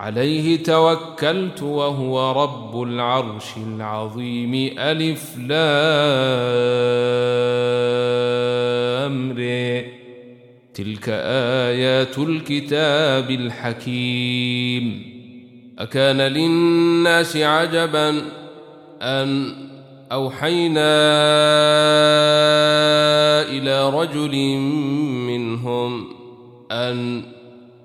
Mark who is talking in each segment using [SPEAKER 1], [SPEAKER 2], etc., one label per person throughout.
[SPEAKER 1] عليه توكلت وهو رب العرش العظيم. ألف لامر تلك آيات الكتاب الحكيم. أكان للناس عجبا أن أوحينا إلى رجل منهم أن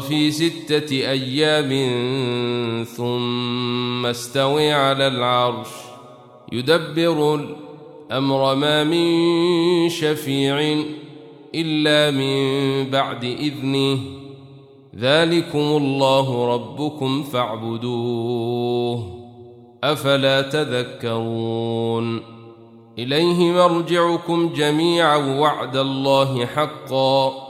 [SPEAKER 1] في ستة أيام ثم استوي على العرش يدبر الأمر ما من شفيع إلا من بعد إذنه ذلكم الله ربكم فاعبدوه أفلا تذكرون إليه مرجعكم جميعا وعد الله حقا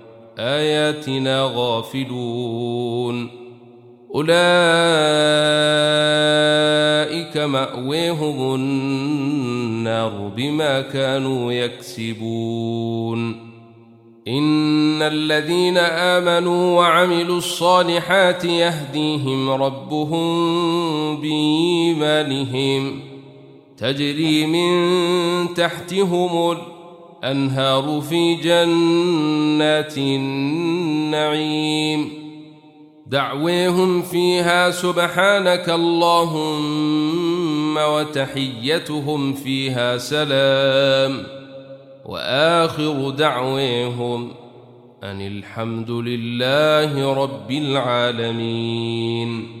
[SPEAKER 1] آياتنا غافلون. أولئك مأويهم النار بما كانوا يكسبون. إن الذين آمنوا وعملوا الصالحات يهديهم ربهم بإيمانهم. تجري من تحتهم الانهار في جنات النعيم. دعويهم فيها سبحانك اللهم وتحيتهم فيها سلام. وآخر دعويهم أن الحمد لله رب العالمين.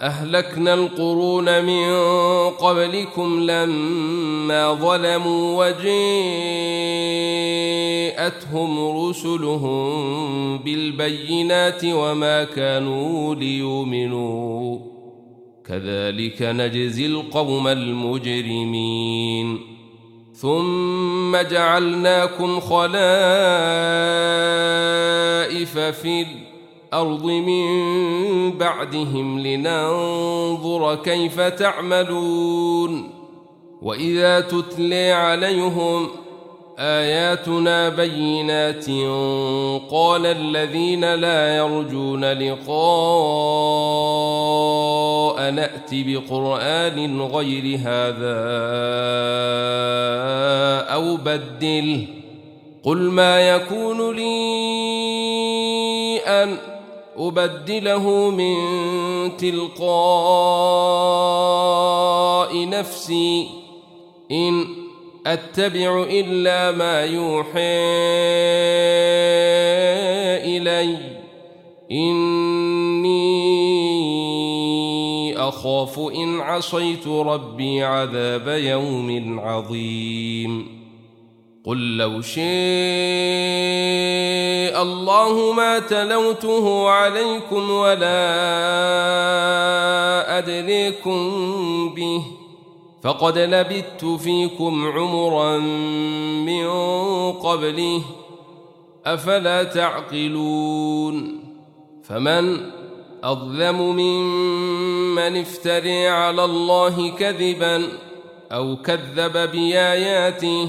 [SPEAKER 1] أهلكنا القرون من قبلكم لما ظلموا وجيءتهم رسلهم بالبينات وما كانوا ليؤمنوا. كذلك نجزي القوم المجرمين. ثم جعلناكم خلائف في الأرض من بعدهم لننظر كيف تعملون. وإذا تتلي عليهم آياتنا بينات قال الذين لا يرجون لقاء نات بقرآن غير هذا أو بدله. قل ما يكون لي أن أبدله من تلقاء نفسي إن أتبع إلا ما يوحى إلي. إني أخاف إن عصيت ربي عذاب يوم عظيم. قل لو شاء الله ما تلوته عليكم ولا أدريكم به فقد لبثت فيكم عمرا من قبله أفلا تعقلون فمن أظلم ممن افتري على الله كذبا أو كذب بآياته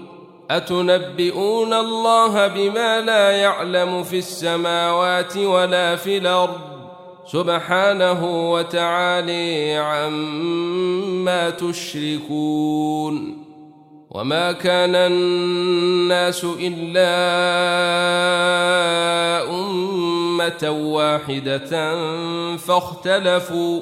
[SPEAKER 1] أتنبئون الله بما لا يعلم في السماوات ولا في الأرض؟ سبحانه وتعالي عما تشركون. وما كان الناس إلا أمة واحدة فاختلفوا.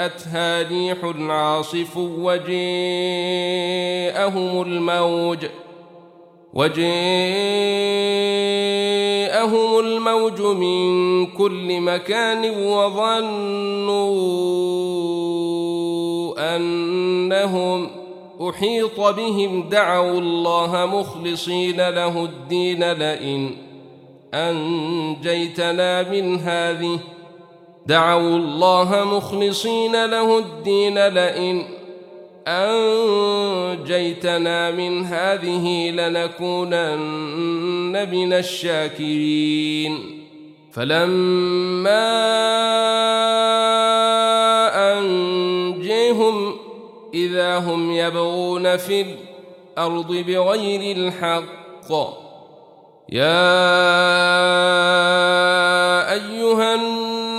[SPEAKER 1] جاءتها ريح عاصف وجاءهم الموج وجاءهم الموج من كل مكان وظنوا أنهم أحيط بهم دعوا الله مخلصين له الدين لئن أنجيتنا من هذه دعوا الله مخلصين له الدين لئن أنجيتنا من هذه لنكونن من الشاكرين. فلما أنجيهم إذا هم يبغون في الأرض بغير الحق يا أيها الناس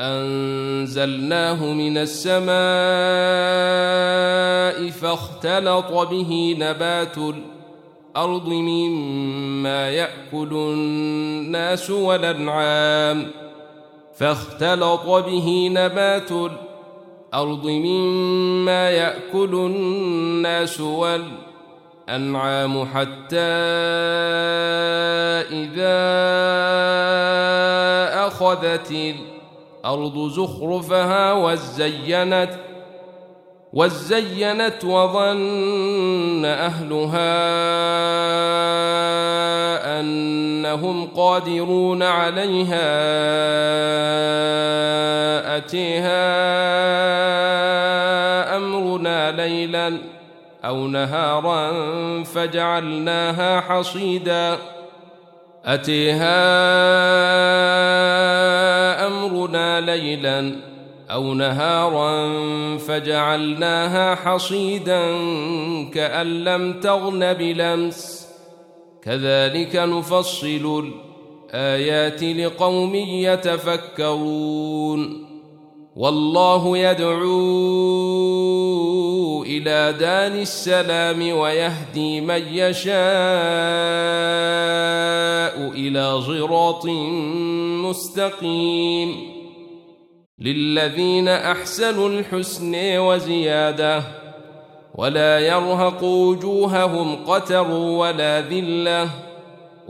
[SPEAKER 1] أنزلناه من السماء فاختلط به نبات الأرض مما يأكل الناس والأنعام فاختلط به نبات الأرض مما يأكل الناس والأنعام الأنعام حتى إذا أخذت الأرض زخرفها وزينت وزينت وظن أهلها أنهم قادرون عليها أتيها أمرنا ليلاً أو نهارا فجعلناها حصيدا أتيها أمرنا ليلا أو نهارا فجعلناها حصيدا كأن لم تغن بلمس كذلك نفصل الآيات لقوم يتفكرون. والله يدعو إلى دار السلام ويهدي من يشاء إلى صراط مستقيم. للذين أحسنوا الحسن وزيادة ولا يرهق وجوههم قتر ولا ذلة.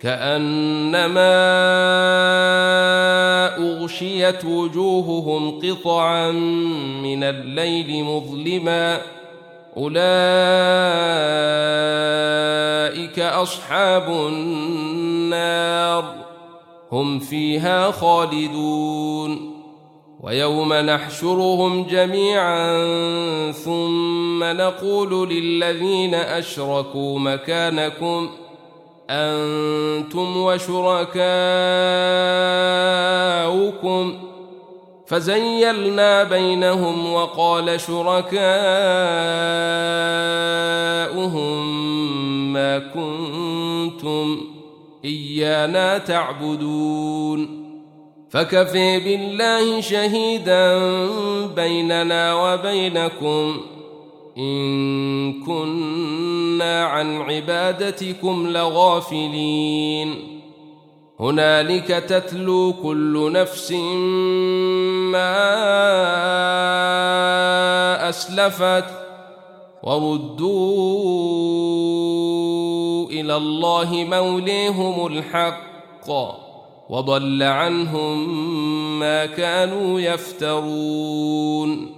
[SPEAKER 1] كأنما أغشيت وجوههم قطعا من الليل مظلما أولئك أصحاب النار هم فيها خالدون ويوم نحشرهم جميعا ثم نقول للذين أشركوا مكانكم أنتم وشركاؤكم. فزيلنا بينهم وقال شركاؤهم ما كنتم إيانا تعبدون. فكفي بالله شهيدا بيننا وبينكم. إن كنا عن عبادتكم لغافلين. هنالك تتلو كل نفس ما أسلفت وردوا إلى الله موليهم الحق وضل عنهم ما كانوا يفترون.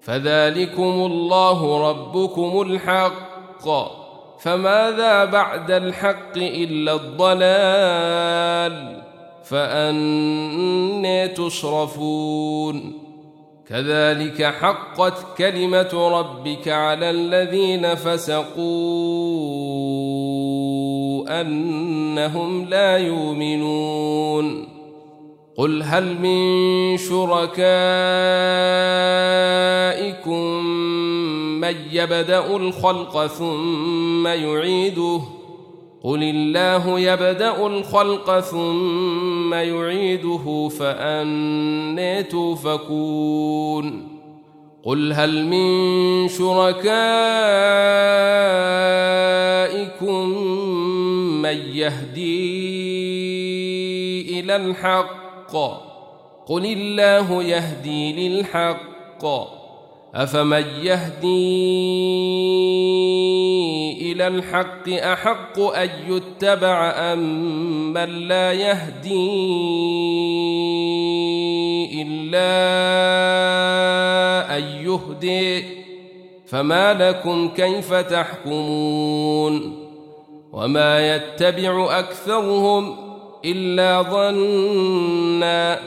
[SPEAKER 1] فذلكم الله ربكم الحق. فماذا بعد الحق إلا الضلال؟ فاني تصرفون كذلك حقت كلمة ربك على الذين فسقوا أنهم لا يؤمنون. قل هل من شركائكم من يبدا الخلق ثم يعيده قل الله يبدا الخلق ثم يعيده فاني توفكون قل هل من شركائكم من يهدي إلى الحق قل الله يهدي للحق. أفمن يهدي إلى الحق أحق أن يتبع أم من لا يهدي إلا أن يهدي؟ فما لكم كيف تحكمون؟ وما يتبع أكثرهم إلا ظنّا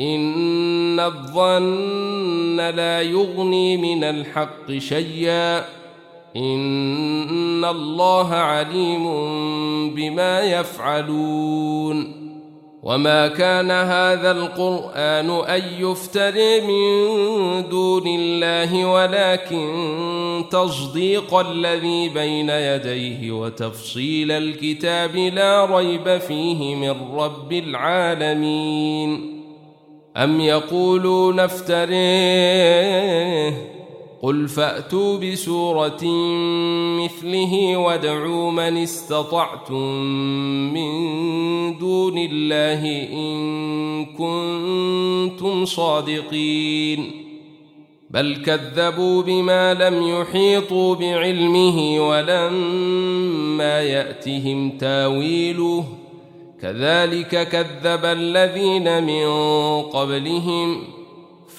[SPEAKER 1] إن الظن لا يغني من الحق شيئا إن الله عليم بما يفعلون وما كان هذا القرآن أن يفتري من دون الله ولكن تصديق الذي بين يديه وتفصيل الكتاب لا ريب فيه من رب العالمين أم يقولون افتريه قل فأتوا بسورة مثله وادعوا من استطعتم من دون الله إن كنتم صادقين بل كذبوا بما لم يحيطوا بعلمه ولما يأتهم تاويله كذلك كذب الذين من قبلهم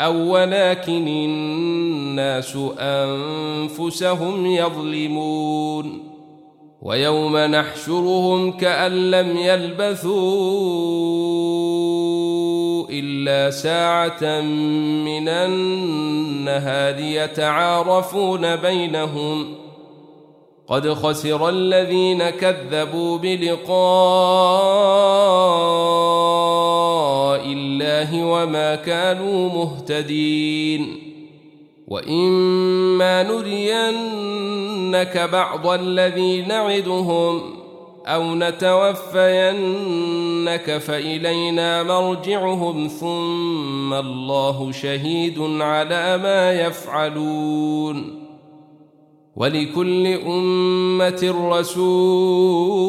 [SPEAKER 1] أو ولكن الناس أنفسهم يظلمون ويوم نحشرهم كأن لم يلبثوا إلا ساعة من النهار يتعارفون بينهم قد خسر الذين كذبوا بلقاء الله وما كانوا مهتدين وإما نرينك بعض الذي نعدهم أو نتوفينك فإلينا مرجعهم ثم الله شهيد على ما يفعلون ولكل أمة رسول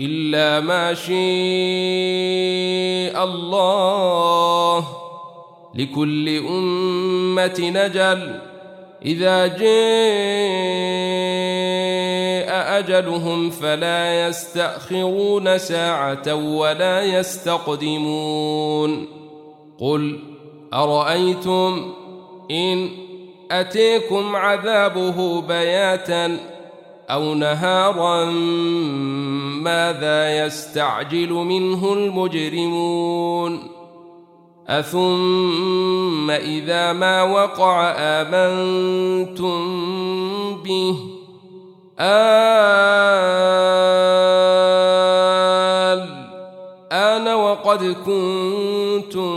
[SPEAKER 1] إلا ما شاء الله. لكل أمة نجل. إذا جاء أجلهم فلا يستأخرون ساعة ولا يستقدمون. قل أرأيتم إن أتيكم عذابه بياتا أو نهارا ماذا يستعجل منه المجرمون؟ أثم إذا ما وقع آمنتم به؟ آل آن وقد كنتم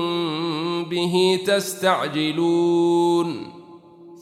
[SPEAKER 1] به تستعجلون.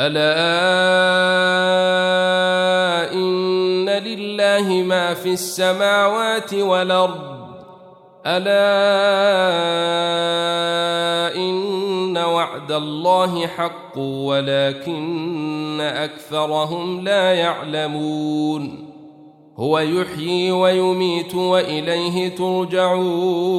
[SPEAKER 1] ألا إن لله ما في السماوات والأرض؟ ألا إن وعد الله حق ولكن أكثرهم لا يعلمون. هو يحيي ويميت وإليه ترجعون.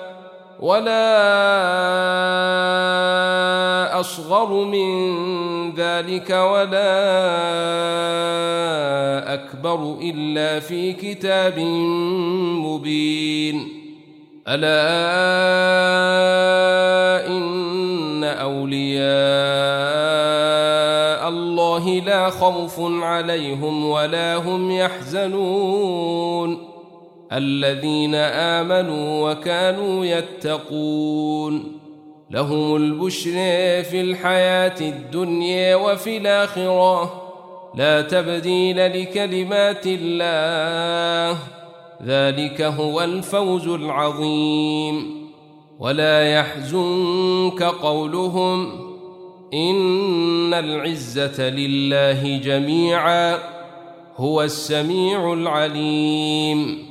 [SPEAKER 1] ولا أصغر من ذلك ولا أكبر إلا في كتاب مبين. ألا إن أولياء الله لا خوف عليهم ولا هم يحزنون. الذين آمنوا وكانوا يتقون لهم البشر في الحياة الدنيا وفي الآخرة. لا تبديل لكلمات الله. ذلك هو الفوز العظيم. ولا يحزنك قولهم إن العزة لله جميعا. هو السميع العليم.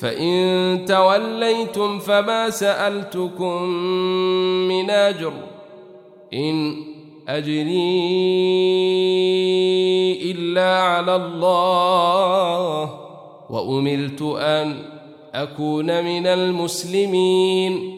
[SPEAKER 1] فإن توليتم فما سألتكم من أجر. إن أجري إلا على الله وأمرت أن أكون من المسلمين.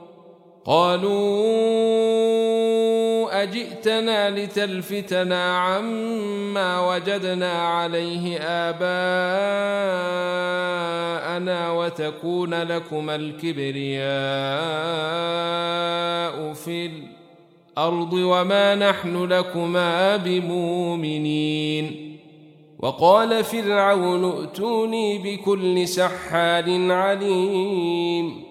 [SPEAKER 1] قالوا أجئتنا لتلفتنا عما وجدنا عليه آباءنا وتكون لكما الكبرياء في الأرض وما نحن لكما بمؤمنين. وقال فرعون ائتوني بكل سحار عليم.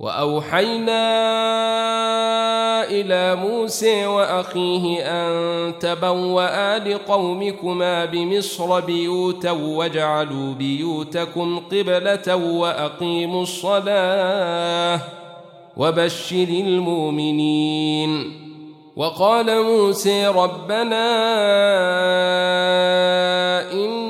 [SPEAKER 1] وأوحينا إلى موسى وأخيه أن تبوأ لقومكما بمصر بيوتا واجعلوا بيوتكم قبلة وأقيموا الصلاة وبشر المؤمنين. وقال موسى ربنا إن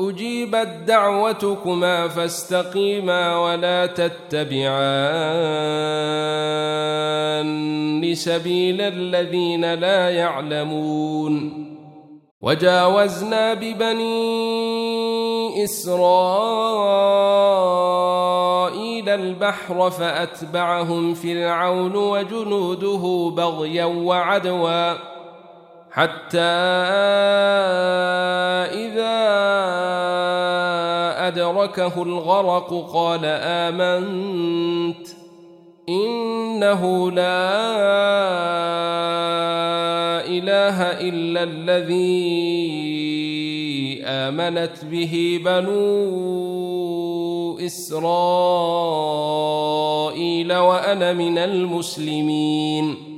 [SPEAKER 1] أجيبت دعوتكما فاستقيما ولا تتبعان سبيل الذين لا يعلمون. وجاوزنا ببني إسرائيل البحر فأتبعهم فرعون وجنوده بغيا وعدوا. حتى إذا أدركه الغرق قال آمنت إنه لا إله إلا الذي آمنت به بنو إسرائيل وأنا من المسلمين.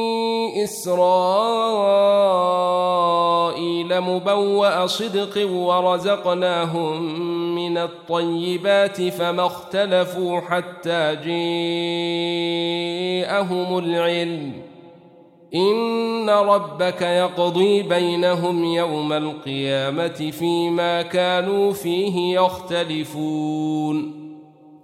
[SPEAKER 1] إسرائيل مبوأ صدق ورزقناهم من الطيبات فما اختلفوا حتى جاءهم العلم. إن ربك يقضي بينهم يوم القيامة فيما كانوا فيه يختلفون.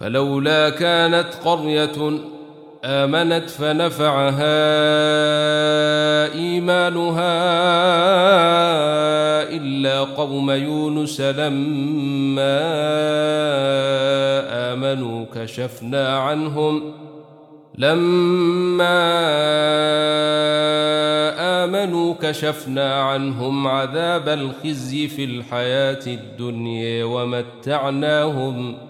[SPEAKER 1] فلولا كانت قرية آمنت فنفعها إيمانها إلا قوم يونس لما آمنوا كشفنا عنهم لما آمنوا كشفنا عنهم عذاب الخزي في الحياة الدنيا ومتعناهم ۖ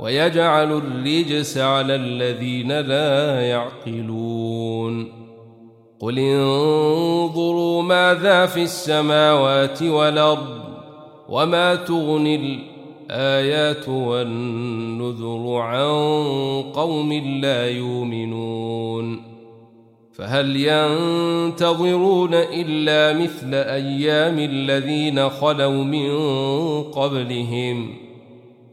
[SPEAKER 1] ويجعل الرجس على الذين لا يعقلون. قل انظروا ماذا في السماوات والأرض وما تغني الآيات والنذر عن قوم لا يؤمنون. فهل ينتظرون إلا مثل أيام الذين خلوا من قبلهم؟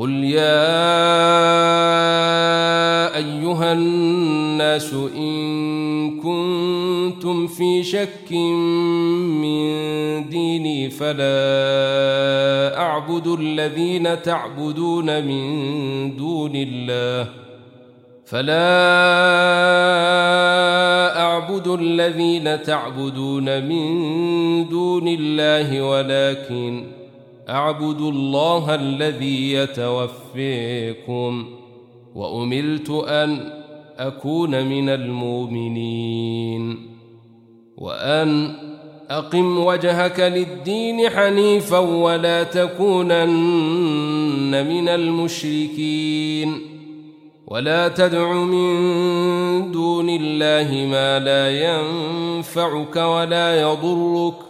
[SPEAKER 1] قل يا ايها الناس ان كنتم في شك من ديني فلا اعبد الذين تعبدون من دون الله فلا اعبد الذين تعبدون من دون الله ولكن اعبد الله الذي يتوفيكم وامرت أن أكون من المؤمنين وأن أقم وجهك للدين حنيفا ولا تكونن من المشركين ولا تدع من دون الله ما لا ينفعك ولا يضرك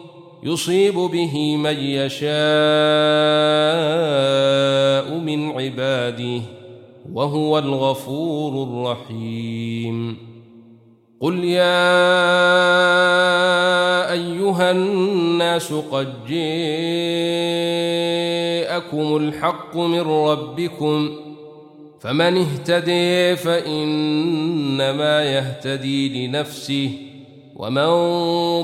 [SPEAKER 1] يصيب به من يشاء من عباده وهو الغفور الرحيم. قل يا أيها الناس قد جاءكم الحق من ربكم فمن اهتدي فإنما يهتدي لنفسه ومن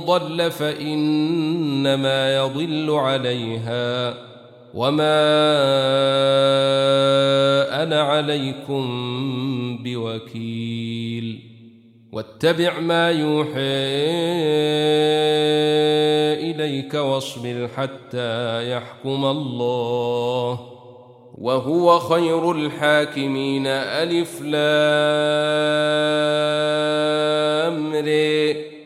[SPEAKER 1] ضل فإنما يضل عليها وما أنا عليكم بوكيل واتبع ما يوحى إليك واصبر حتى يحكم الله وهو خير الحاكمين. ألف لام ري